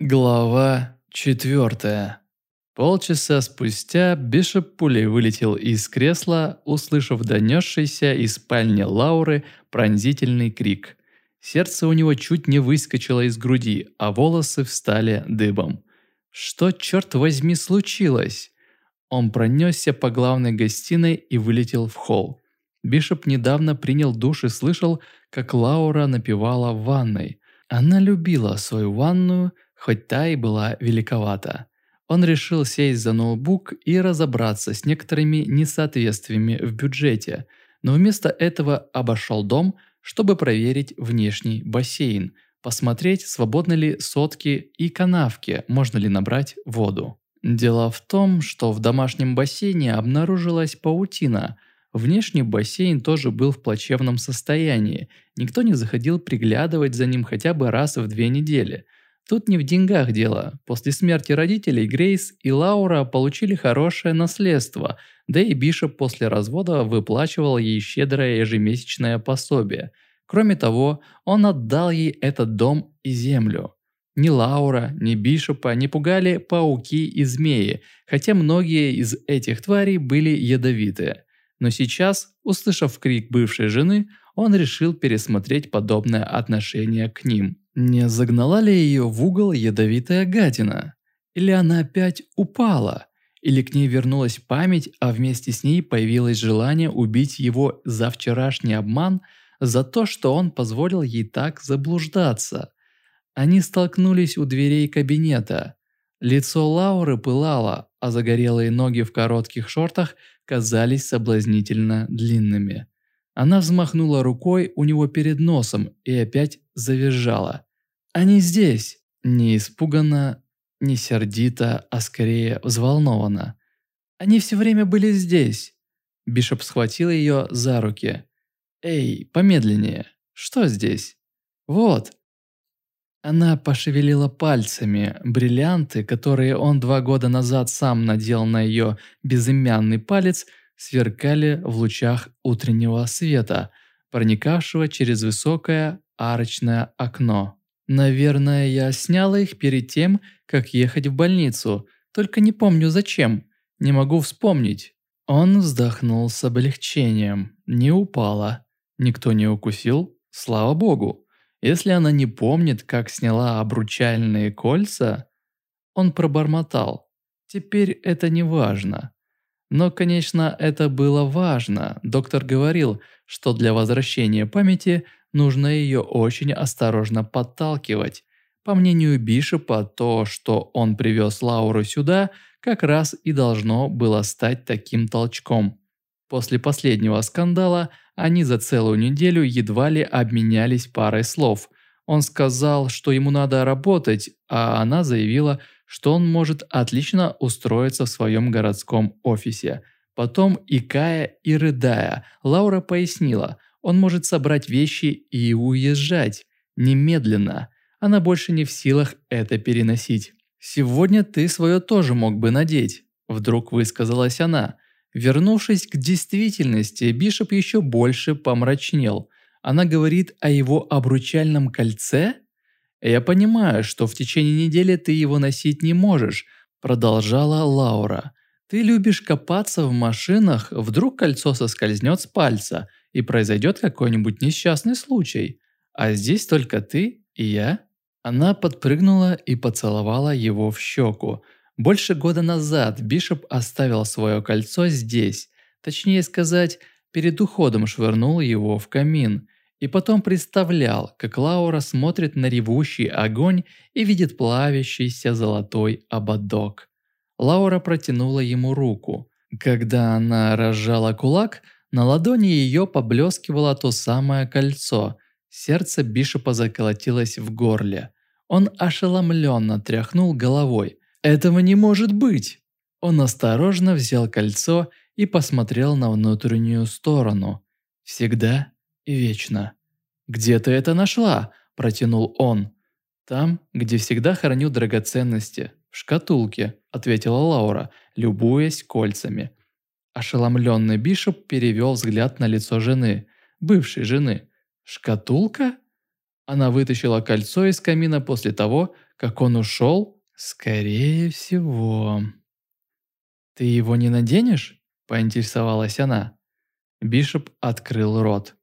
Глава четвертая. Полчаса спустя Бишоп пулей вылетел из кресла, услышав донесшийся из спальни Лауры пронзительный крик. Сердце у него чуть не выскочило из груди, а волосы встали дыбом. Что, черт возьми, случилось? Он пронесся по главной гостиной и вылетел в холл. Бишоп недавно принял душ и слышал, как Лаура напевала в ванной. Она любила свою ванную, хоть та и была великовата. Он решил сесть за ноутбук и разобраться с некоторыми несоответствиями в бюджете, но вместо этого обошел дом, чтобы проверить внешний бассейн, посмотреть, свободны ли сотки и канавки, можно ли набрать воду. Дело в том, что в домашнем бассейне обнаружилась паутина. Внешний бассейн тоже был в плачевном состоянии. Никто не заходил приглядывать за ним хотя бы раз в две недели – Тут не в деньгах дело. После смерти родителей Грейс и Лаура получили хорошее наследство, да и Бишоп после развода выплачивал ей щедрое ежемесячное пособие. Кроме того, он отдал ей этот дом и землю. Ни Лаура, ни Бишопа не пугали пауки и змеи, хотя многие из этих тварей были ядовитые. Но сейчас, услышав крик бывшей жены, он решил пересмотреть подобное отношение к ним. Не загнала ли ее в угол ядовитая гадина? Или она опять упала? Или к ней вернулась память, а вместе с ней появилось желание убить его за вчерашний обман, за то, что он позволил ей так заблуждаться? Они столкнулись у дверей кабинета. Лицо Лауры пылало, а загорелые ноги в коротких шортах казались соблазнительно длинными. Она взмахнула рукой у него перед носом и опять завизжала. Они здесь!» Не испуганно, не сердито, а скорее взволнованно. «Они все время были здесь!» Бишоп схватил ее за руки. «Эй, помедленнее! Что здесь?» «Вот!» Она пошевелила пальцами. Бриллианты, которые он два года назад сам надел на ее безымянный палец, сверкали в лучах утреннего света, проникавшего через высокое арочное окно. Наверное, я сняла их перед тем, как ехать в больницу, только не помню зачем. Не могу вспомнить. Он вздохнул с облегчением. Не упала. Никто не укусил. Слава богу. Если она не помнит, как сняла обручальные кольца, он пробормотал. Теперь это не важно. Но, конечно, это было важно. Доктор говорил, что для возвращения памяти – нужно ее очень осторожно подталкивать. По мнению Бишопа, то, что он привез Лауру сюда, как раз и должно было стать таким толчком. После последнего скандала они за целую неделю едва ли обменялись парой слов. Он сказал, что ему надо работать, а она заявила, что он может отлично устроиться в своем городском офисе. Потом, икая и рыдая, Лаура пояснила – он может собрать вещи и уезжать. Немедленно. Она больше не в силах это переносить. «Сегодня ты свое тоже мог бы надеть», – вдруг высказалась она. Вернувшись к действительности, Бишоп еще больше помрачнел. Она говорит о его обручальном кольце? «Я понимаю, что в течение недели ты его носить не можешь», – продолжала Лаура. «Ты любишь копаться в машинах, вдруг кольцо соскользнет с пальца, и произойдет какой-нибудь несчастный случай. А здесь только ты и я». Она подпрыгнула и поцеловала его в щеку. Больше года назад Бишоп оставил свое кольцо здесь, точнее сказать, перед уходом швырнул его в камин, и потом представлял, как Лаура смотрит на ревущий огонь и видит плавящийся золотой ободок. Лаура протянула ему руку. Когда она разжала кулак – на ладони ее поблескивало то самое кольцо. Сердце Бишопа заколотилось в горле. Он ошеломленно тряхнул головой. «Этого не может быть!» Он осторожно взял кольцо и посмотрел на внутреннюю сторону. «Всегда и вечно». «Где ты это нашла?» – протянул он. «Там, где всегда храню драгоценности, в шкатулке», – ответила Лаура, любуясь кольцами. Ошеломленный Бишоп перевел взгляд на лицо жены, бывшей жены. «Шкатулка?» Она вытащила кольцо из камина после того, как он ушел? Скорее всего. «Ты его не наденешь?» – поинтересовалась она. Бишоп открыл рот.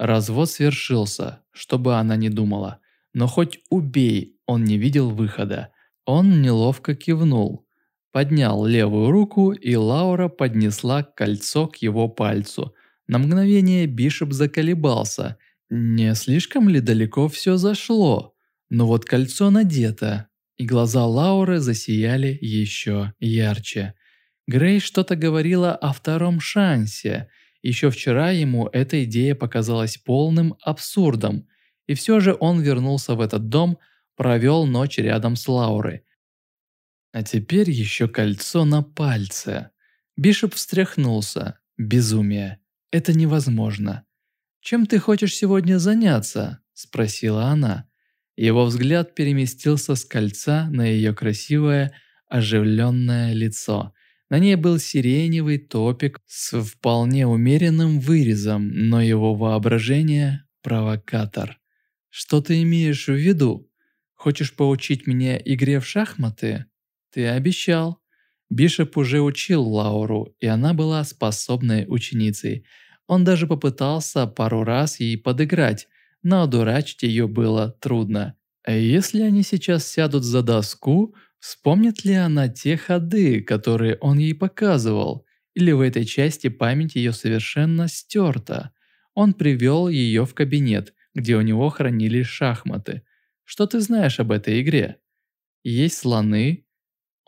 Развод свершился, чтобы она не думала. Но хоть убей, он не видел выхода. Он неловко кивнул. Поднял левую руку, и Лаура поднесла кольцо к его пальцу. На мгновение Бишоп заколебался. Не слишком ли далеко все зашло? Но вот кольцо надето, и глаза Лауры засияли еще ярче. Грей что-то говорила о втором шансе. Еще вчера ему эта идея показалась полным абсурдом, и все же он вернулся в этот дом, провел ночь рядом с Лаурой. А теперь еще кольцо на пальце. Бишоп встряхнулся. Безумие. Это невозможно. «Чем ты хочешь сегодня заняться?» – спросила она. Его взгляд переместился с кольца на ее красивое, оживленное лицо. На ней был сиреневый топик с вполне умеренным вырезом, но его воображение – провокатор. «Что ты имеешь в виду? Хочешь поучить меня игре в шахматы?» «Ты обещал». Бишоп уже учил Лауру, и она была способной ученицей. Он даже попытался пару раз ей подыграть, но одурачить ее было трудно. А если они сейчас сядут за доску – Вспомнит ли она те ходы, которые он ей показывал, или в этой части память ее совершенно стерта? Он привел ее в кабинет, где у него хранились шахматы. Что ты знаешь об этой игре? Есть слоны?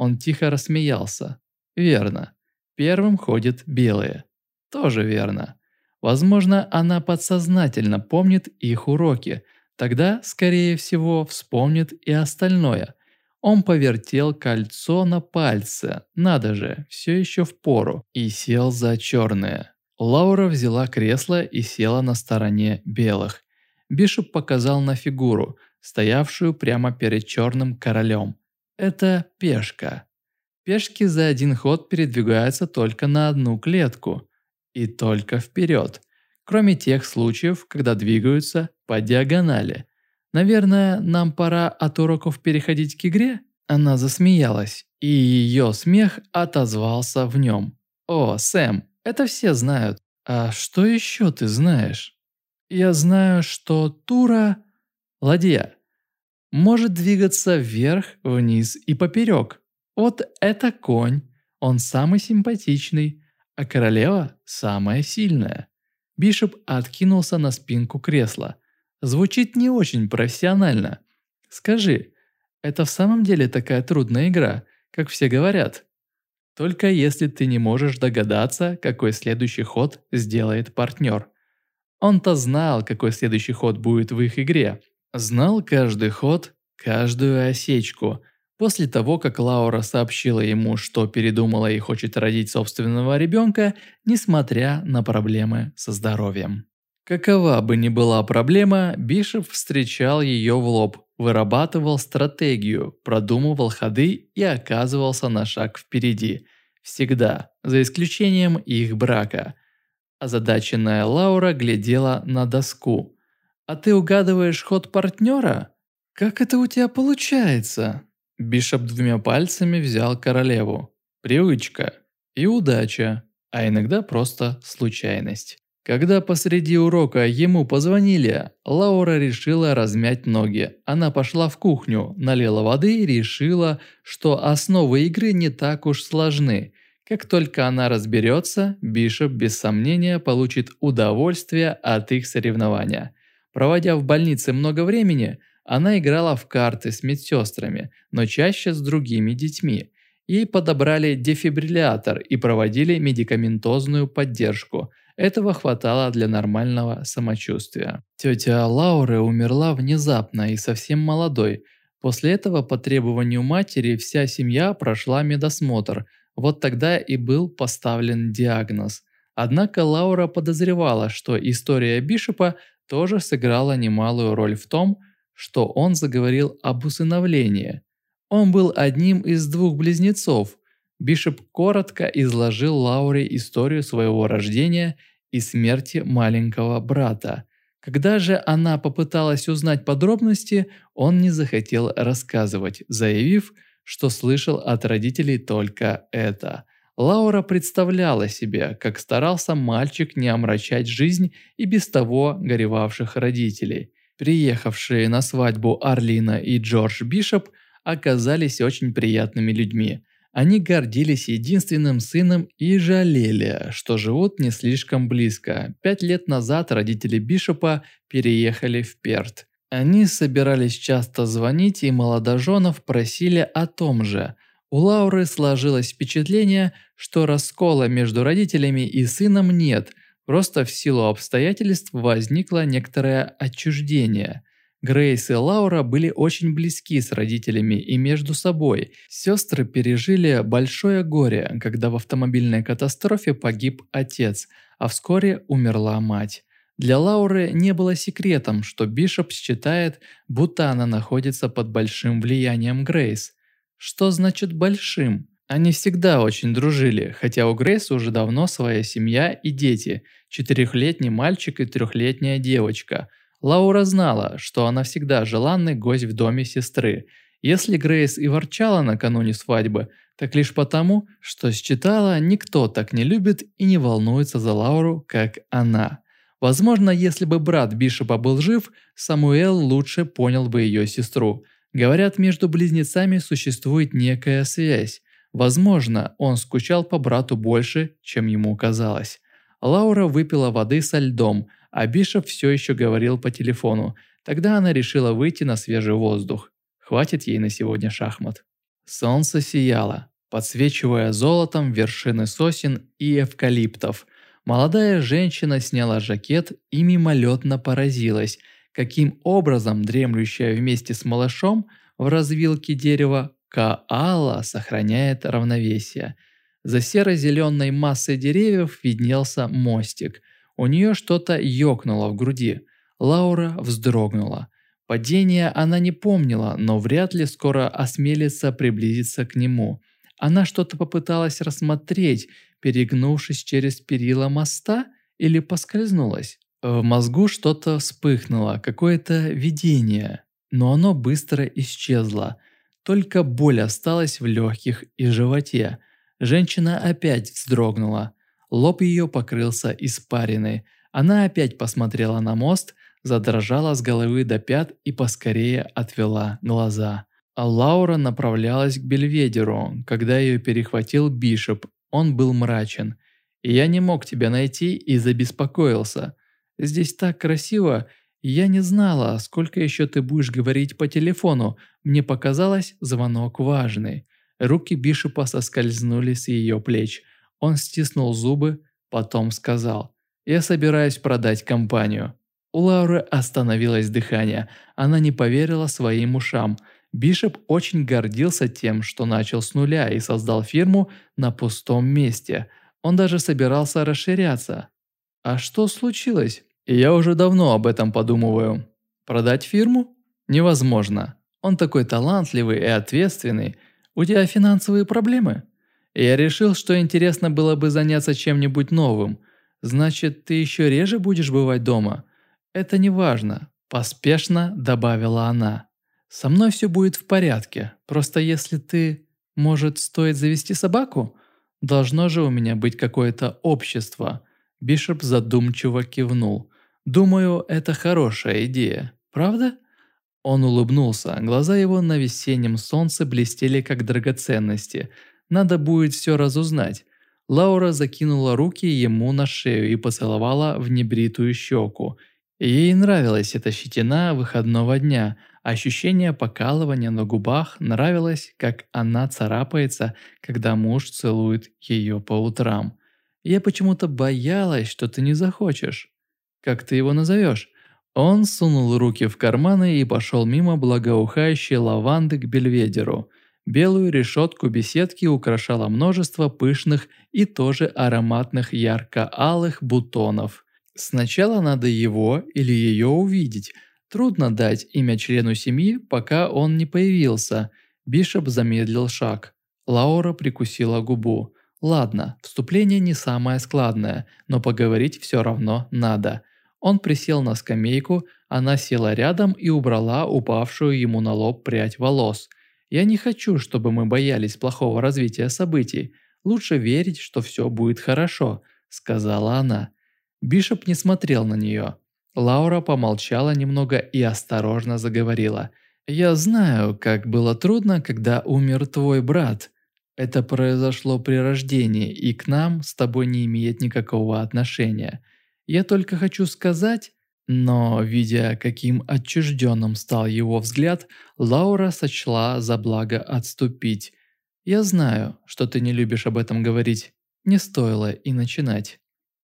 Он тихо рассмеялся. Верно. Первым ходят белые. Тоже верно. Возможно, она подсознательно помнит их уроки. Тогда, скорее всего, вспомнит и остальное – он повертел кольцо на пальце, надо же, все еще в пору, и сел за черное. Лаура взяла кресло и села на стороне белых. Бишоп показал на фигуру, стоявшую прямо перед черным королем. Это пешка. Пешки за один ход передвигаются только на одну клетку. И только вперед. Кроме тех случаев, когда двигаются по диагонали. Наверное, нам пора от уроков переходить к игре?» Она засмеялась, и ее смех отозвался в нем. «О, Сэм, это все знают. А что еще ты знаешь?» «Я знаю, что Тура, ладья, может двигаться вверх, вниз и поперек. Вот это конь, он самый симпатичный, а королева самая сильная». Бишоп откинулся на спинку кресла. Звучит не очень профессионально. Скажи, это в самом деле такая трудная игра, как все говорят? Только если ты не можешь догадаться, какой следующий ход сделает партнер. Он-то знал, какой следующий ход будет в их игре. Знал каждый ход, каждую осечку. После того, как Лаура сообщила ему, что передумала и хочет родить собственного ребенка, несмотря на проблемы со здоровьем. Какова бы ни была проблема, Бишоп встречал ее в лоб, вырабатывал стратегию, продумывал ходы и оказывался на шаг впереди. Всегда, за исключением их брака. Озадаченная Лаура глядела на доску. «А ты угадываешь ход партнера? Как это у тебя получается?» Бишоп двумя пальцами взял королеву. Привычка и удача, а иногда просто случайность. Когда посреди урока ему позвонили, Лаура решила размять ноги. Она пошла в кухню, налила воды и решила, что основы игры не так уж сложны. Как только она разберется, Бишоп без сомнения получит удовольствие от их соревнования. Проводя в больнице много времени, она играла в карты с медсестрами, но чаще с другими детьми. Ей подобрали дефибриллятор и проводили медикаментозную поддержку – этого хватало для нормального самочувствия. Тетя Лауры умерла внезапно и совсем молодой. После этого по требованию матери вся семья прошла медосмотр. Вот тогда и был поставлен диагноз. Однако Лаура подозревала, что история Бишопа тоже сыграла немалую роль в том, что он заговорил об усыновлении. Он был одним из двух близнецов. Бишоп коротко изложил Лауре историю своего рождения и смерти маленького брата. Когда же она попыталась узнать подробности, он не захотел рассказывать, заявив, что слышал от родителей только это. Лаура представляла себе, как старался мальчик не омрачать жизнь и без того горевавших родителей. Приехавшие на свадьбу Арлина и Джордж Бишоп оказались очень приятными людьми. Они гордились единственным сыном и жалели, что живут не слишком близко. Пять лет назад родители Бишопа переехали в Перт. Они собирались часто звонить, и молодоженов просили о том же. У Лауры сложилось впечатление, что раскола между родителями и сыном нет, просто в силу обстоятельств возникло некоторое отчуждение – Грейс и Лаура были очень близки с родителями и между собой. Сестры пережили большое горе, когда в автомобильной катастрофе погиб отец, а вскоре умерла мать. Для Лауры не было секретом, что Бишоп считает, будто она находится под большим влиянием Грейс. Что значит «большим»? Они всегда очень дружили, хотя у Грейс уже давно своя семья и дети – четырехлетний мальчик и трехлетняя девочка – Лаура знала, что она всегда желанный гость в доме сестры. Если Грейс и ворчала накануне свадьбы, так лишь потому, что считала, никто так не любит и не волнуется за Лауру, как она. Возможно, если бы брат Бишопа был жив, Самуэл лучше понял бы ее сестру. Говорят, между близнецами существует некая связь. Возможно, он скучал по брату больше, чем ему казалось. Лаура выпила воды со льдом – а Бишоп все еще говорил по телефону. Тогда она решила выйти на свежий воздух. Хватит ей на сегодня шахмат. Солнце сияло, подсвечивая золотом вершины сосен и эвкалиптов. Молодая женщина сняла жакет и мимолетно поразилась, каким образом дремлющая вместе с малышом в развилке дерева Каала сохраняет равновесие. За серо-зеленой массой деревьев виднелся мостик – у нее что-то ёкнуло в груди. Лаура вздрогнула. Падение она не помнила, но вряд ли скоро осмелится приблизиться к нему. Она что-то попыталась рассмотреть, перегнувшись через перила моста или поскользнулась. В мозгу что-то вспыхнуло, какое-то видение, но оно быстро исчезло. Только боль осталась в легких и животе. Женщина опять вздрогнула. Лоб ее покрылся испариной. Она опять посмотрела на мост, задрожала с головы до пят и поскорее отвела глаза. А Лаура направлялась к Бельведеру, когда ее перехватил Бишоп. Он был мрачен. «И я не мог тебя найти и забеспокоился. Здесь так красиво, я не знала, сколько еще ты будешь говорить по телефону. Мне показалось, звонок важный». Руки Бишопа соскользнули с ее плеч. Он стиснул зубы, потом сказал «Я собираюсь продать компанию». У Лауры остановилось дыхание. Она не поверила своим ушам. Бишоп очень гордился тем, что начал с нуля и создал фирму на пустом месте. Он даже собирался расширяться. А что случилось? Я уже давно об этом подумываю. Продать фирму? Невозможно. Он такой талантливый и ответственный. У тебя финансовые проблемы? Я решил, что интересно было бы заняться чем-нибудь новым. Значит, ты еще реже будешь бывать дома? Это не важно, поспешно добавила она. Со мной все будет в порядке. Просто если ты, может, стоит завести собаку? Должно же у меня быть какое-то общество. Бишоп задумчиво кивнул. Думаю, это хорошая идея. Правда? Он улыбнулся. Глаза его на весеннем солнце блестели как драгоценности – надо будет все разузнать. Лаура закинула руки ему на шею и поцеловала в небритую щеку. Ей нравилась эта щетина выходного дня. Ощущение покалывания на губах нравилось, как она царапается, когда муж целует ее по утрам. Я почему-то боялась, что ты не захочешь. Как ты его назовешь? Он сунул руки в карманы и пошел мимо благоухающей лаванды к бельведеру. Белую решетку беседки украшало множество пышных и тоже ароматных ярко-алых бутонов. Сначала надо его или ее увидеть. Трудно дать имя члену семьи, пока он не появился. Бишоп замедлил шаг. Лаура прикусила губу. Ладно, вступление не самое складное, но поговорить все равно надо. Он присел на скамейку, она села рядом и убрала упавшую ему на лоб прядь волос. «Я не хочу, чтобы мы боялись плохого развития событий. Лучше верить, что все будет хорошо», – сказала она. Бишоп не смотрел на нее. Лаура помолчала немного и осторожно заговорила. «Я знаю, как было трудно, когда умер твой брат. Это произошло при рождении, и к нам с тобой не имеет никакого отношения. Я только хочу сказать...» Но, видя, каким отчужденным стал его взгляд, Лаура сочла за благо отступить. «Я знаю, что ты не любишь об этом говорить. Не стоило и начинать».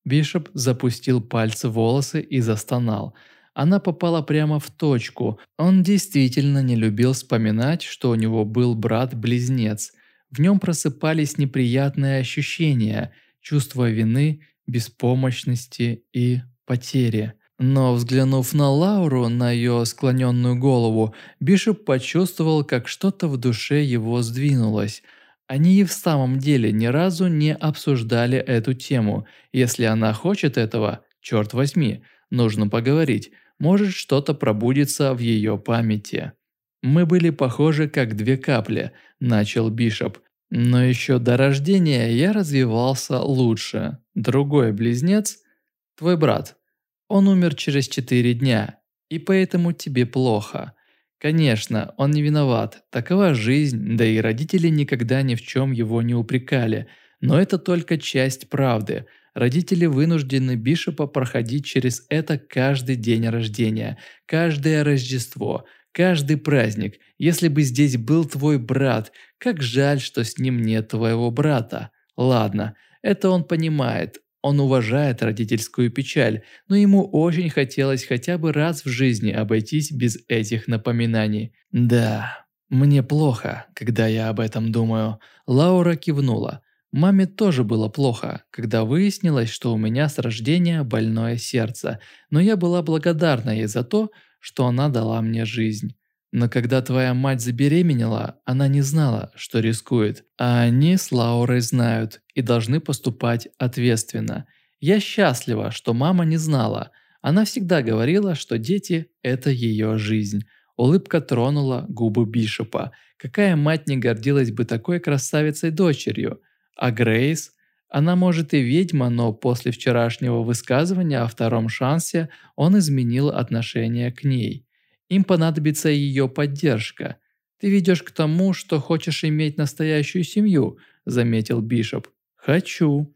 Бишоп запустил пальцы в волосы и застонал. Она попала прямо в точку. Он действительно не любил вспоминать, что у него был брат-близнец. В нем просыпались неприятные ощущения, чувство вины, беспомощности и потери. Но взглянув на Лауру, на ее склоненную голову, Бишоп почувствовал, как что-то в душе его сдвинулось – они и в самом деле ни разу не обсуждали эту тему. Если она хочет этого, черт возьми, нужно поговорить. Может что-то пробудится в ее памяти. «Мы были похожи как две капли», – начал Бишоп. «Но еще до рождения я развивался лучше. Другой близнец – твой брат. Он умер через четыре дня, и поэтому тебе плохо. Конечно, он не виноват, такова жизнь, да и родители никогда ни в чем его не упрекали. Но это только часть правды. Родители вынуждены Бишопа проходить через это каждый день рождения, каждое Рождество, каждый праздник. Если бы здесь был твой брат, как жаль, что с ним нет твоего брата. Ладно, это он понимает, он уважает родительскую печаль, но ему очень хотелось хотя бы раз в жизни обойтись без этих напоминаний. «Да, мне плохо, когда я об этом думаю». Лаура кивнула. Маме тоже было плохо, когда выяснилось, что у меня с рождения больное сердце, но я была благодарна ей за то, что она дала мне жизнь. Но когда твоя мать забеременела, она не знала, что рискует. А они с Лаурой знают и должны поступать ответственно. Я счастлива, что мама не знала. Она всегда говорила, что дети – это ее жизнь. Улыбка тронула губы Бишопа. Какая мать не гордилась бы такой красавицей-дочерью? А Грейс? Она может и ведьма, но после вчерашнего высказывания о втором шансе он изменил отношение к ней. Им понадобится ее поддержка. Ты ведешь к тому, что хочешь иметь настоящую семью», – заметил Бишоп. «Хочу».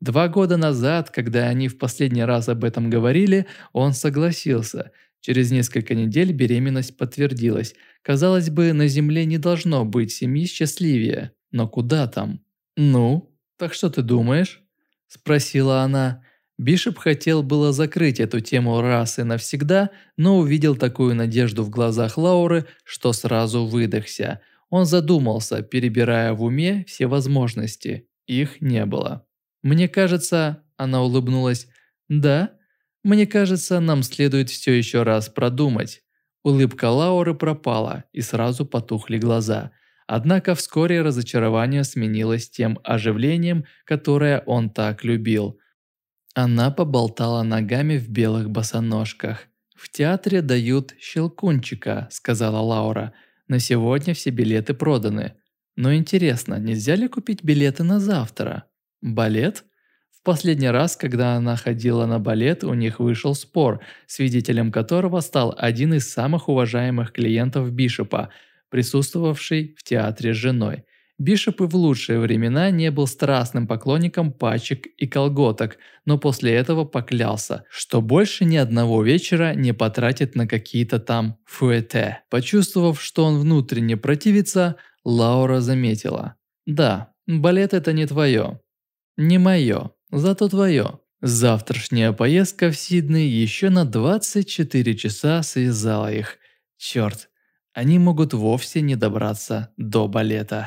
Два года назад, когда они в последний раз об этом говорили, он согласился. Через несколько недель беременность подтвердилась. Казалось бы, на Земле не должно быть семьи счастливее. Но куда там? «Ну, так что ты думаешь?» – спросила она. Бишоп хотел было закрыть эту тему раз и навсегда, но увидел такую надежду в глазах Лауры, что сразу выдохся. Он задумался, перебирая в уме все возможности. Их не было. «Мне кажется...» – она улыбнулась. «Да? Мне кажется, нам следует все еще раз продумать». Улыбка Лауры пропала, и сразу потухли глаза. Однако вскоре разочарование сменилось тем оживлением, которое он так любил – она поболтала ногами в белых босоножках. «В театре дают щелкунчика», – сказала Лаура. «На сегодня все билеты проданы. Но интересно, нельзя ли купить билеты на завтра? Балет?» В последний раз, когда она ходила на балет, у них вышел спор, свидетелем которого стал один из самых уважаемых клиентов Бишопа, присутствовавший в театре женой – Бишоп и в лучшие времена не был страстным поклонником пачек и колготок, но после этого поклялся, что больше ни одного вечера не потратит на какие-то там фуэте. Почувствовав, что он внутренне противится, Лаура заметила. «Да, балет это не твое. Не мое, зато твое». Завтрашняя поездка в Сидней еще на 24 часа связала их. Черт, они могут вовсе не добраться до балета.